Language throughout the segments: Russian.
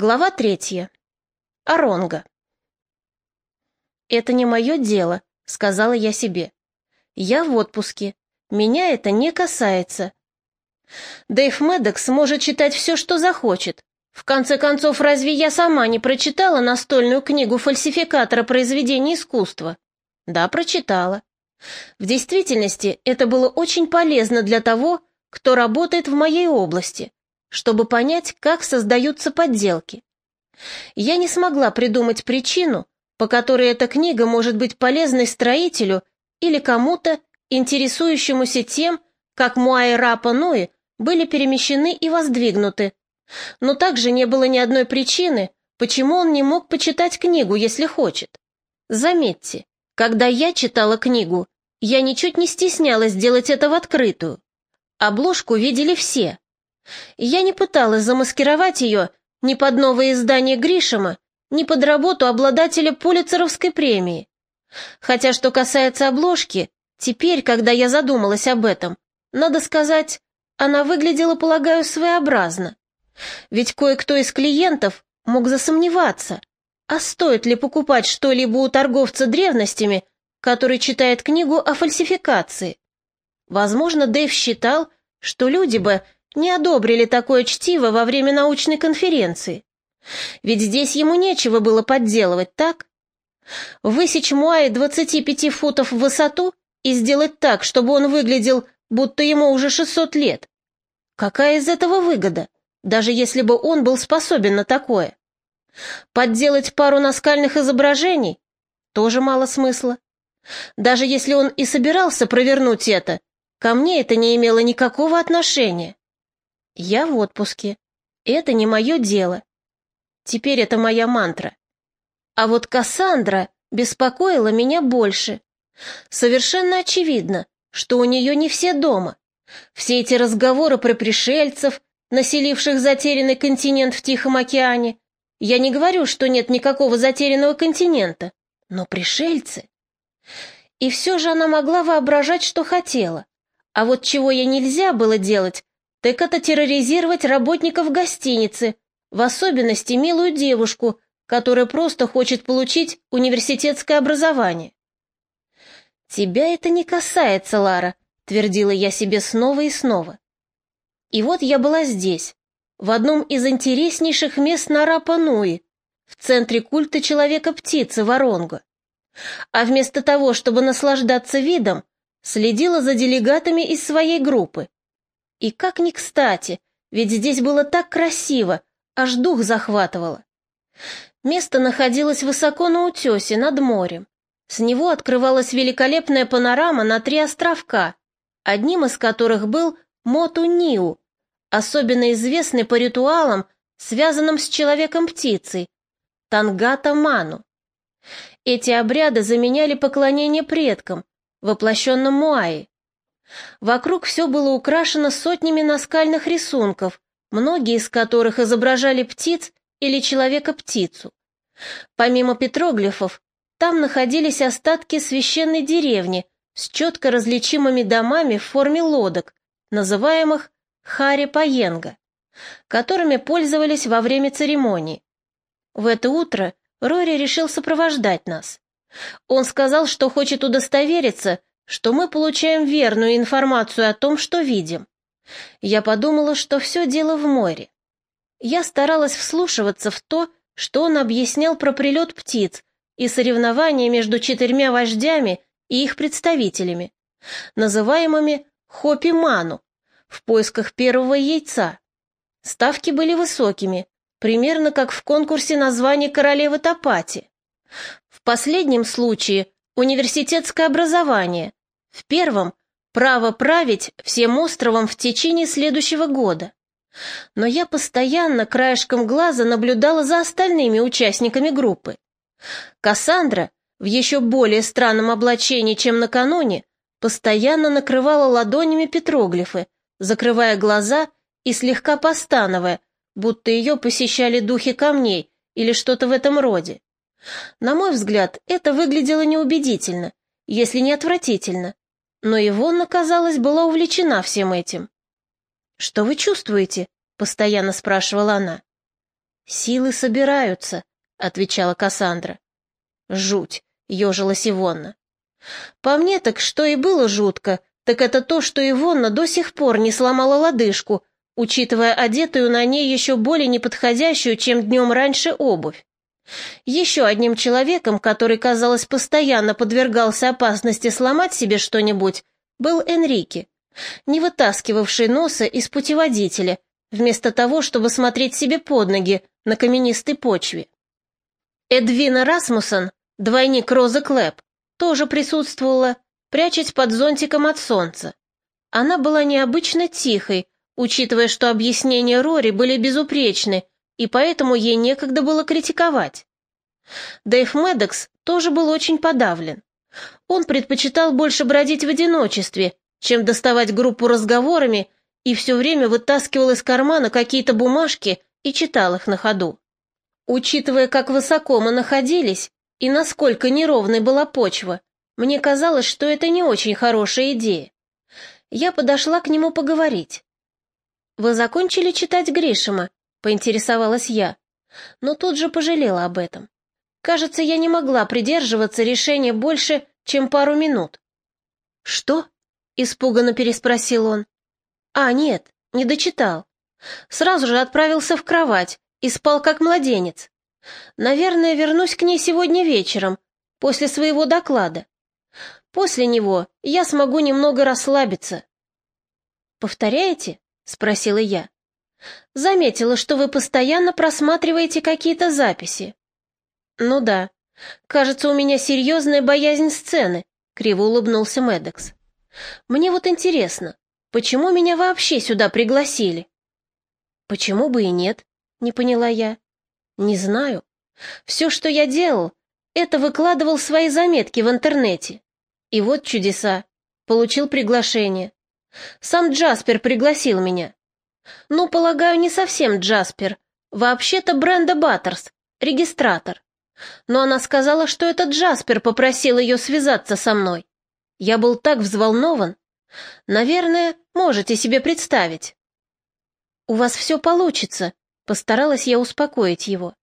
Глава третья. Аронга. «Это не мое дело», — сказала я себе. «Я в отпуске. Меня это не касается». Дэйв Медекс может читать все, что захочет. В конце концов, разве я сама не прочитала настольную книгу фальсификатора произведений искусства? Да, прочитала. В действительности это было очень полезно для того, кто работает в моей области, чтобы понять, как создаются подделки. Я не смогла придумать причину, по которой эта книга может быть полезной строителю или кому-то, интересующемуся тем, как Муай Рапа Нуи были перемещены и воздвигнуты. Но также не было ни одной причины, почему он не мог почитать книгу, если хочет. Заметьте, когда я читала книгу, я ничуть не стеснялась делать это в открытую. Обложку видели все, я не пыталась замаскировать ее ни под новое издание Гришема, ни под работу обладателя Пулицеровской премии. Хотя, что касается обложки, теперь, когда я задумалась об этом, надо сказать, она выглядела, полагаю, своеобразно. Ведь кое-кто из клиентов мог засомневаться, а стоит ли покупать что-либо у торговца древностями, который читает книгу о фальсификации. Возможно, Дэйв считал, что люди бы не одобрили такое чтиво во время научной конференции. Ведь здесь ему нечего было подделывать, так? Высечь Муай 25 футов в высоту и сделать так, чтобы он выглядел, будто ему уже 600 лет. Какая из этого выгода, даже если бы он был способен на такое? Подделать пару наскальных изображений? Тоже мало смысла. Даже если он и собирался провернуть это, ко мне это не имело никакого отношения. Я в отпуске. Это не мое дело. Теперь это моя мантра. А вот Кассандра беспокоила меня больше. Совершенно очевидно, что у нее не все дома. Все эти разговоры про пришельцев, населивших затерянный континент в Тихом океане. Я не говорю, что нет никакого затерянного континента, но пришельцы. И все же она могла воображать, что хотела. А вот чего ей нельзя было делать, так это терроризировать работников гостиницы, в особенности милую девушку, которая просто хочет получить университетское образование. «Тебя это не касается, Лара», — твердила я себе снова и снова. И вот я была здесь, в одном из интереснейших мест на Рапа-Нуи, в центре культа человека-птицы Воронго. А вместо того, чтобы наслаждаться видом, следила за делегатами из своей группы. И как ни кстати, ведь здесь было так красиво, аж дух захватывало. Место находилось высоко на утесе, над морем. С него открывалась великолепная панорама на три островка, одним из которых был Моту-Ниу, особенно известный по ритуалам, связанным с человеком-птицей, Тангата-Ману. Эти обряды заменяли поклонение предкам, воплощенным Муаи. Вокруг все было украшено сотнями наскальных рисунков, многие из которых изображали птиц или человека-птицу. Помимо петроглифов, там находились остатки священной деревни с четко различимыми домами в форме лодок, называемых хари-паенга, которыми пользовались во время церемонии. В это утро Рори решил сопровождать нас. Он сказал, что хочет удостовериться, что мы получаем верную информацию о том, что видим. Я подумала, что все дело в море. Я старалась вслушиваться в то, что он объяснял про прилет птиц и соревнования между четырьмя вождями и их представителями, называемыми хопи-ману, в поисках первого яйца. Ставки были высокими, примерно как в конкурсе названия королевы Топати. В последнем случае университетское образование, в первом — право править всем островом в течение следующего года. Но я постоянно краешком глаза наблюдала за остальными участниками группы. Кассандра, в еще более странном облачении, чем накануне, постоянно накрывала ладонями петроглифы, закрывая глаза и слегка постановая, будто ее посещали духи камней или что-то в этом роде. На мой взгляд, это выглядело неубедительно, если не отвратительно. Но Ивонна, казалось, была увлечена всем этим. «Что вы чувствуете?» — постоянно спрашивала она. «Силы собираются», — отвечала Кассандра. «Жуть», — ежилась Ивонна. «По мне так что и было жутко, так это то, что Ивонна до сих пор не сломала лодыжку, учитывая одетую на ней еще более неподходящую, чем днем раньше, обувь. Еще одним человеком, который, казалось, постоянно подвергался опасности сломать себе что-нибудь, был Энрике, не вытаскивавший носа из путеводителя, вместо того, чтобы смотреть себе под ноги на каменистой почве. Эдвина Расмусон, двойник Розы Клэп, тоже присутствовала, прячась под зонтиком от солнца. Она была необычно тихой, учитывая, что объяснения Рори были безупречны, и поэтому ей некогда было критиковать. Дэйв Медекс тоже был очень подавлен. Он предпочитал больше бродить в одиночестве, чем доставать группу разговорами, и все время вытаскивал из кармана какие-то бумажки и читал их на ходу. Учитывая, как высоко мы находились и насколько неровной была почва, мне казалось, что это не очень хорошая идея. Я подошла к нему поговорить. «Вы закончили читать Гришима?» — поинтересовалась я, но тут же пожалела об этом. Кажется, я не могла придерживаться решения больше, чем пару минут. «Что?» — испуганно переспросил он. «А, нет, не дочитал. Сразу же отправился в кровать и спал как младенец. Наверное, вернусь к ней сегодня вечером, после своего доклада. После него я смогу немного расслабиться. «Повторяете?» — спросила я. «Заметила, что вы постоянно просматриваете какие-то записи». «Ну да. Кажется, у меня серьезная боязнь сцены», — криво улыбнулся Медекс. «Мне вот интересно, почему меня вообще сюда пригласили?» «Почему бы и нет?» — не поняла я. «Не знаю. Все, что я делал, это выкладывал свои заметки в интернете. И вот чудеса. Получил приглашение. Сам Джаспер пригласил меня. Ну, полагаю, не совсем Джаспер. Вообще-то Бренда Баттерс, регистратор. Но она сказала, что это Джаспер попросил ее связаться со мной. Я был так взволнован. Наверное, можете себе представить. «У вас все получится», — постаралась я успокоить его.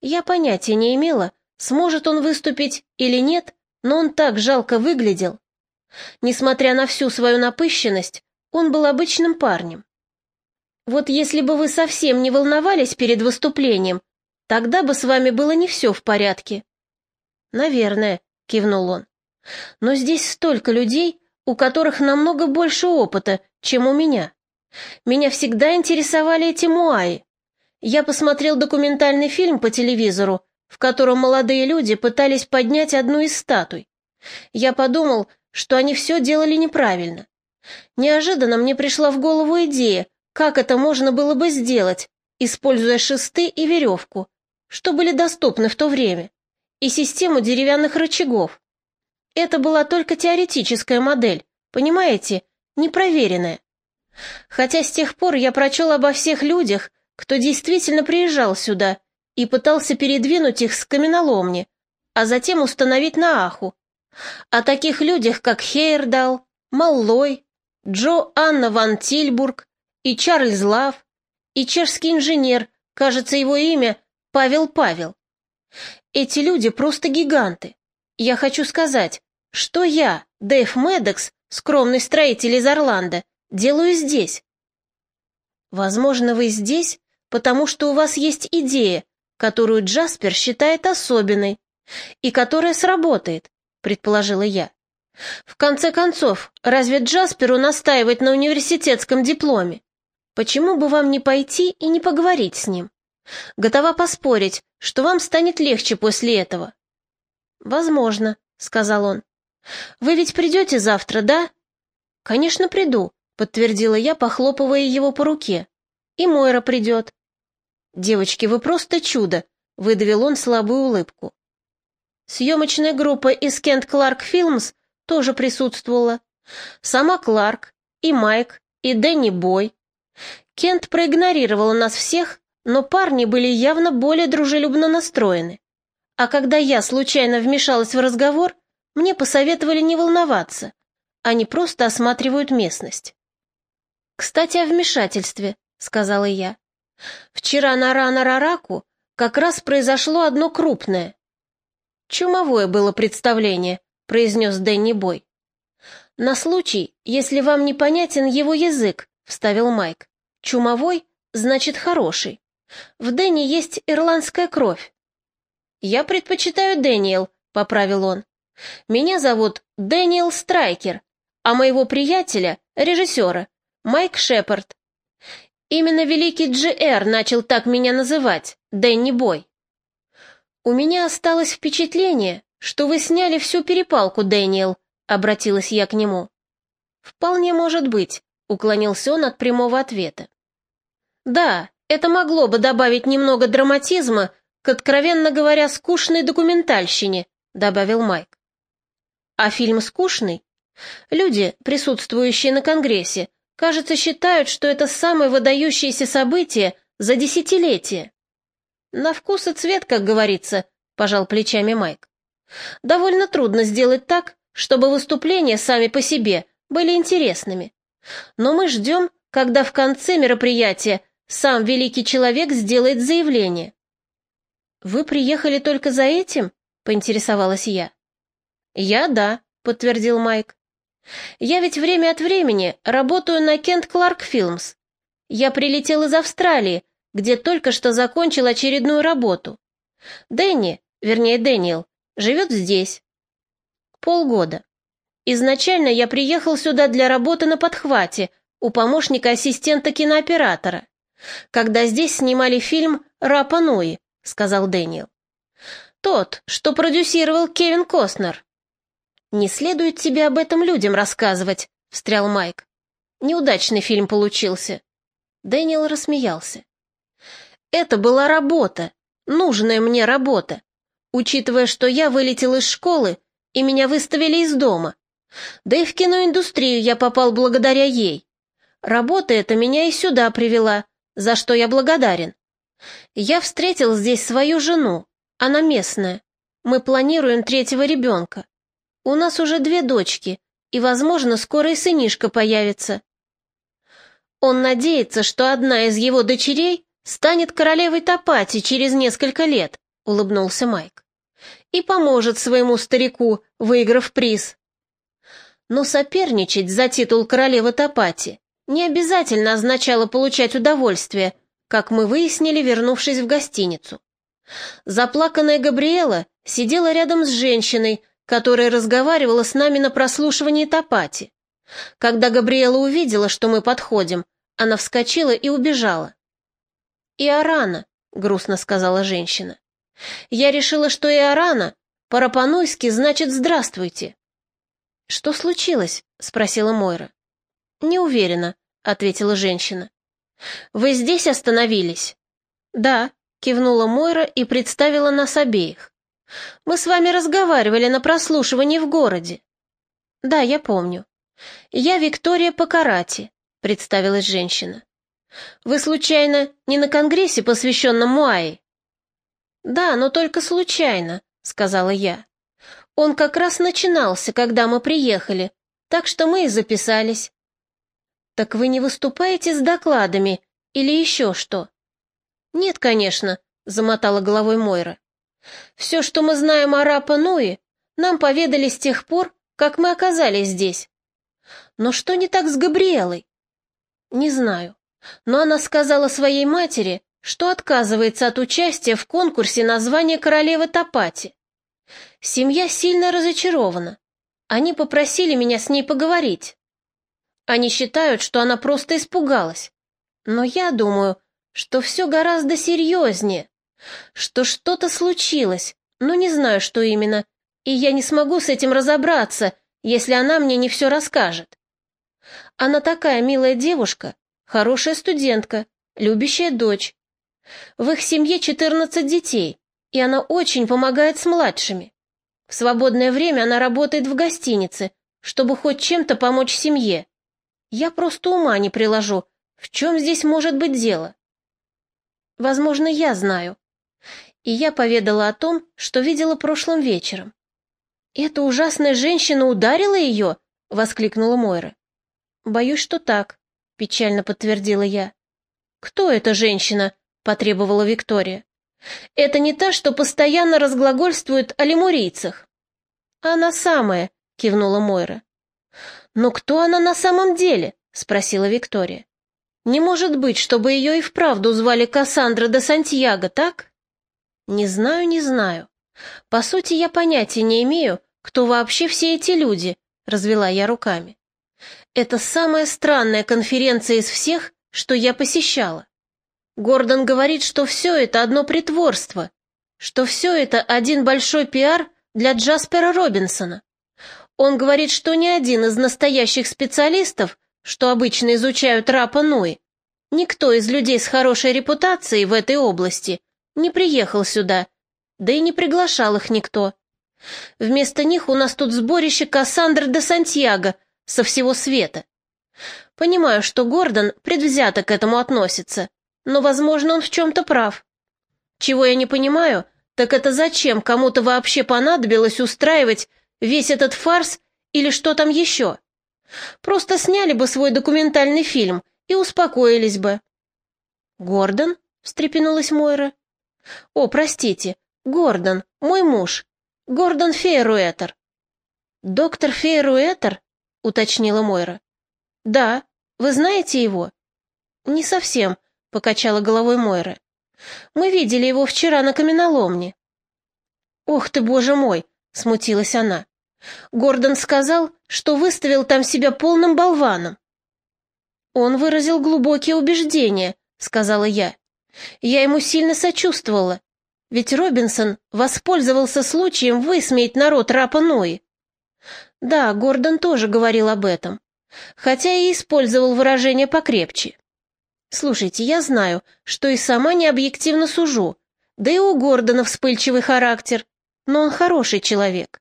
Я понятия не имела, сможет он выступить или нет, но он так жалко выглядел. Несмотря на всю свою напыщенность, он был обычным парнем. Вот если бы вы совсем не волновались перед выступлением, тогда бы с вами было не все в порядке. Наверное, кивнул он. Но здесь столько людей, у которых намного больше опыта, чем у меня. Меня всегда интересовали эти муаи. Я посмотрел документальный фильм по телевизору, в котором молодые люди пытались поднять одну из статуй. Я подумал, что они все делали неправильно. Неожиданно мне пришла в голову идея, как это можно было бы сделать, используя шесты и веревку, что были доступны в то время, и систему деревянных рычагов. Это была только теоретическая модель, понимаете, непроверенная. Хотя с тех пор я прочел обо всех людях, кто действительно приезжал сюда и пытался передвинуть их с каменоломни, а затем установить на Аху. О таких людях, как Хейердал, Маллой, Джо Анна Ван Тильбург и Чарльз Лав, и чешский инженер, кажется, его имя Павел Павел. Эти люди просто гиганты. Я хочу сказать, что я, Дэйв Медекс, скромный строитель из Орландо, делаю здесь. Возможно, вы здесь, потому что у вас есть идея, которую Джаспер считает особенной и которая сработает, предположила я. В конце концов, разве Джасперу настаивать на университетском дипломе? Почему бы вам не пойти и не поговорить с ним? Готова поспорить, что вам станет легче после этого. Возможно, сказал он. Вы ведь придете завтра, да? Конечно, приду, подтвердила я, похлопывая его по руке. И Мойра придет. «Девочки, вы просто чудо!» — выдавил он слабую улыбку. Съемочная группа из Кент Кларк Филмс тоже присутствовала. Сама Кларк, и Майк, и Дэнни Бой. Кент проигнорировал нас всех, но парни были явно более дружелюбно настроены. А когда я случайно вмешалась в разговор, мне посоветовали не волноваться. Они просто осматривают местность. «Кстати, о вмешательстве», — сказала я. Вчера на Рана-Рараку как раз произошло одно крупное. Чумовое было представление, произнес Дэнни Бой. На случай, если вам непонятен его язык, вставил Майк. Чумовой значит хороший. В Дэнни есть ирландская кровь. Я предпочитаю Дэниел, поправил он. Меня зовут Дэниел Страйкер, а моего приятеля, режиссера, Майк Шепард. Именно великий Джи-Эр начал так меня называть, Дэнни Бой. У меня осталось впечатление, что вы сняли всю перепалку, Дэниел, обратилась я к нему. Вполне может быть, уклонился он от прямого ответа. Да, это могло бы добавить немного драматизма к, откровенно говоря, скучной документальщине, добавил Майк. А фильм скучный? Люди, присутствующие на Конгрессе, кажется, считают, что это самое выдающееся событие за десятилетие. На вкус и цвет, как говорится, пожал плечами Майк. Довольно трудно сделать так, чтобы выступления сами по себе были интересными. Но мы ждем, когда в конце мероприятия сам великий человек сделает заявление. «Вы приехали только за этим?» — поинтересовалась я. «Я да», — подтвердил Майк. Я ведь время от времени работаю на Кент Кларк Филмс. Я прилетел из Австралии, где только что закончил очередную работу. Дэнни, вернее Дэниел, живет здесь. Полгода. Изначально я приехал сюда для работы на подхвате у помощника ассистента кинооператора, когда здесь снимали фильм «Рапа Нуи», сказал Дэниел. Тот, что продюсировал Кевин Костнер. «Не следует тебе об этом людям рассказывать», — встрял Майк. «Неудачный фильм получился». Дэниел рассмеялся. «Это была работа, нужная мне работа, учитывая, что я вылетел из школы и меня выставили из дома. Да и в киноиндустрию я попал благодаря ей. Работа эта меня и сюда привела, за что я благодарен. Я встретил здесь свою жену, она местная. Мы планируем третьего ребенка. У нас уже две дочки, и, возможно, скоро и сынишка появится. Он надеется, что одна из его дочерей станет королевой Топати через несколько лет, улыбнулся Майк. И поможет своему старику, выиграв приз. Но соперничать за титул королевы Топати не обязательно означало получать удовольствие, как мы выяснили, вернувшись в гостиницу. Заплаканная Габриэла сидела рядом с женщиной, которая разговаривала с нами на прослушивании Топати. Когда Габриэла увидела, что мы подходим, она вскочила и убежала. «Иорана», — грустно сказала женщина. «Я решила, что Иорана по-рапануйски значит «здравствуйте». «Что случилось?» — спросила Мойра. «Не уверена», — ответила женщина. «Вы здесь остановились?» «Да», — кивнула Мойра и представила нас обеих. Мы с вами разговаривали на прослушивании в городе. Да, я помню. Я Виктория Покарати, представилась женщина. Вы случайно не на конгрессе, посвященном Муае? Да, но только случайно, сказала я. Он как раз начинался, когда мы приехали, так что мы и записались. Так вы не выступаете с докладами или еще что? Нет, конечно, замотала головой Мойра. Все, что мы знаем о Рапа Нуи, нам поведали с тех пор, как мы оказались здесь. Но что не так с Габриэлой? Не знаю. Но она сказала своей матери, что отказывается от участия в конкурсе на звание королевы Топати. Семья сильно разочарована. Они попросили меня с ней поговорить. Они считают, что она просто испугалась. Но я думаю, что все гораздо серьезнее что что-то случилось, но не знаю, что именно, и я не смогу с этим разобраться, если она мне не все расскажет. Она такая милая девушка, хорошая студентка, любящая дочь. В их семье 14 детей, и она очень помогает с младшими. В свободное время она работает в гостинице, чтобы хоть чем-то помочь семье. Я просто ума не приложу, в чем здесь может быть дело. Возможно, я знаю, и я поведала о том, что видела прошлым вечером. «Эта ужасная женщина ударила ее?» — воскликнула Мойра. «Боюсь, что так», — печально подтвердила я. «Кто эта женщина?» — потребовала Виктория. «Это не та, что постоянно разглагольствует о лемурийцах». «Она самая», — кивнула Мойра. «Но кто она на самом деле?» — спросила Виктория. «Не может быть, чтобы ее и вправду звали Кассандра де Сантьяго, так?» «Не знаю, не знаю. По сути, я понятия не имею, кто вообще все эти люди», — развела я руками. «Это самая странная конференция из всех, что я посещала. Гордон говорит, что все это одно притворство, что все это один большой пиар для Джаспера Робинсона. Он говорит, что ни один из настоящих специалистов, что обычно изучают Рапа Нуи, никто из людей с хорошей репутацией в этой области не приехал сюда, да и не приглашал их никто. Вместо них у нас тут сборище Кассандр де Сантьяго со всего света. Понимаю, что Гордон предвзято к этому относится, но, возможно, он в чем-то прав. Чего я не понимаю, так это зачем кому-то вообще понадобилось устраивать весь этот фарс или что там еще? Просто сняли бы свой документальный фильм и успокоились бы. «Гордон?» — встрепенулась Мойра. «О, простите, Гордон, мой муж. Гордон Фейруэтер». «Доктор Фейруэтер?» — уточнила Мойра. «Да, вы знаете его?» «Не совсем», — покачала головой Мойра. «Мы видели его вчера на каменоломне». «Ох ты, боже мой!» — смутилась она. «Гордон сказал, что выставил там себя полным болваном». «Он выразил глубокие убеждения», — сказала я. «Я ему сильно сочувствовала, ведь Робинсон воспользовался случаем высмеять народ Рапа Нои». «Да, Гордон тоже говорил об этом хотя и использовал выражение покрепче. Слушайте, я знаю, что и сама не объективно сужу, да и у Гордона вспыльчивый характер, но он хороший человек.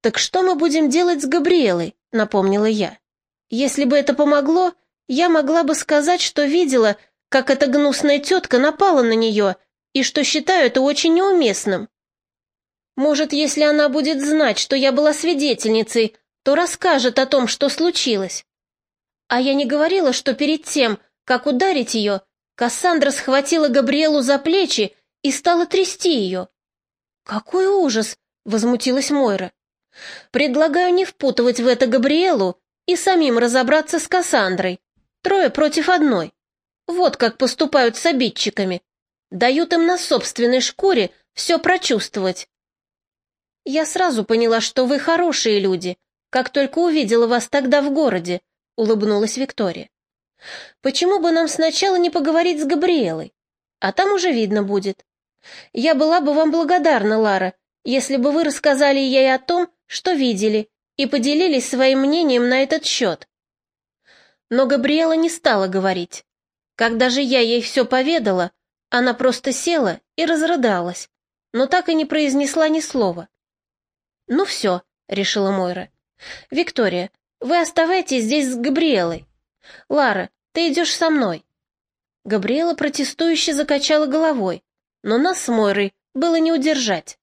«Так что мы будем делать с Габриэлой?» — напомнила я. «Если бы это помогло, я могла бы сказать, что видела, как эта гнусная тетка напала на нее, и что считаю это очень неуместным. Может, если она будет знать, что я была свидетельницей, то расскажет о том, что случилось. А я не говорила, что перед тем, как ударить ее, Кассандра схватила Габриэлу за плечи и стала трясти ее. «Какой ужас!» — возмутилась Мойра. «Предлагаю не впутывать в это Габриэлу и самим разобраться с Кассандрой. Трое против одной. Вот как поступают с обидчиками. Дают им на собственной шкуре все прочувствовать. Я сразу поняла, что вы хорошие люди, как только увидела вас тогда в городе», — улыбнулась Виктория. «Почему бы нам сначала не поговорить с Габриэлой? А там уже видно будет. Я была бы вам благодарна, Лара, если бы вы рассказали ей о том, что видели, и поделились своим мнением на этот счет». Но Габриэла не стала говорить. Когда же я ей все поведала, она просто села и разрыдалась, но так и не произнесла ни слова. «Ну все», — решила Мойра, «Виктория, вы оставайтесь здесь с Габриэлой. Лара, ты идешь со мной». Габриэла протестующе закачала головой, но нас с Мойрой было не удержать.